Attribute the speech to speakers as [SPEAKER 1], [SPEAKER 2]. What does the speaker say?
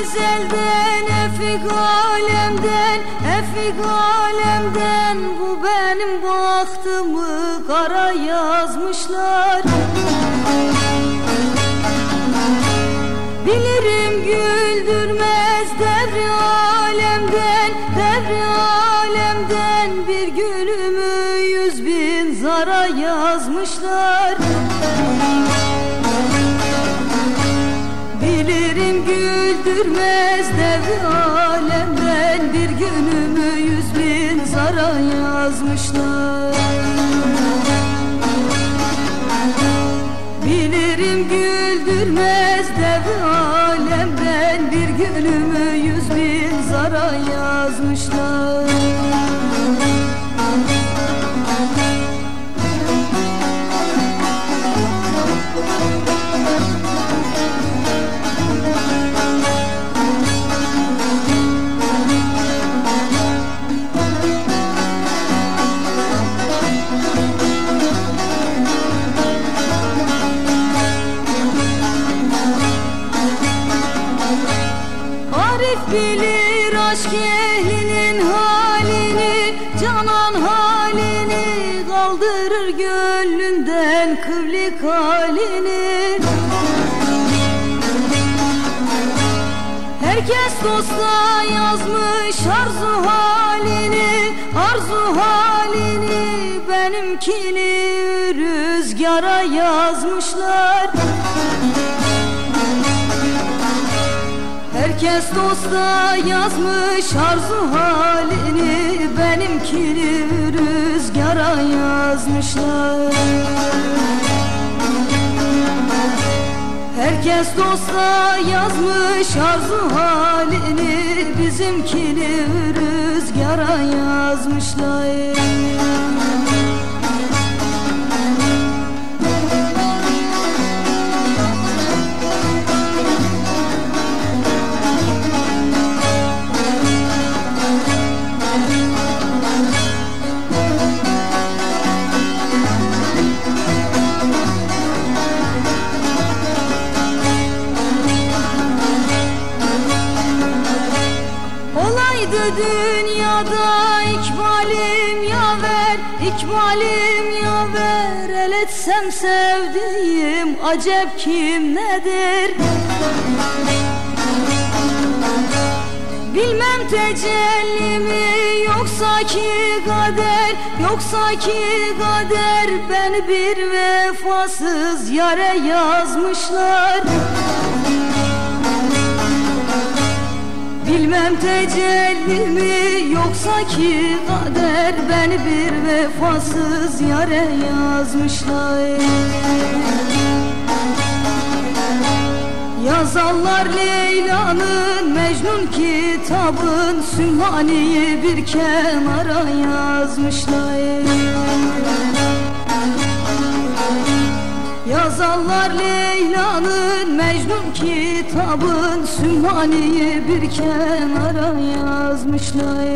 [SPEAKER 1] ezelden Efik alemden Efik alemden Bu benim bahtımı kara yazmışlar. Bilirim güldürmez devri alemden Devri alemden Bir gülümü yüz bin zara yazmışlar. Bilirim güldürmez devri alemden Bir günümü yüz bin zara yazmışlar. Bilirim güldürmez devri alemden Bir günümü yüz bin zara yazmışlar Arif bilir aşk ehlinin halini Canan halini Kaldırır gönlünden kıvlik halini Herkes dosta yazmış arzu halini Arzu halini benimkini rüzgara yazmışlar Herkes dosta yazmış arzu halini. Benimkini rüzgara yazmışlar. Herkes dosta yazmış arzu halini. Bizimkini rüzgara yazmışlar dünyada ikbalim yaver ikbalim yaver El etsem sevdiğim acep kim nedir Bilmem tecelli mi yoksa ki kader Yoksa ki kader. Beni bir vefasız yare yazmışlar Bilmem tecelli mi yoksa ki kader Beni bir vefasız yare yazmışlar. Yazarlar Leyla'nın Mecnun kitabın Sümmani'yi bir kenara yazmışlar. Yazarlar Leyla'nın Mecnun kitabın Sümmani'yi bir kenara yazmışlar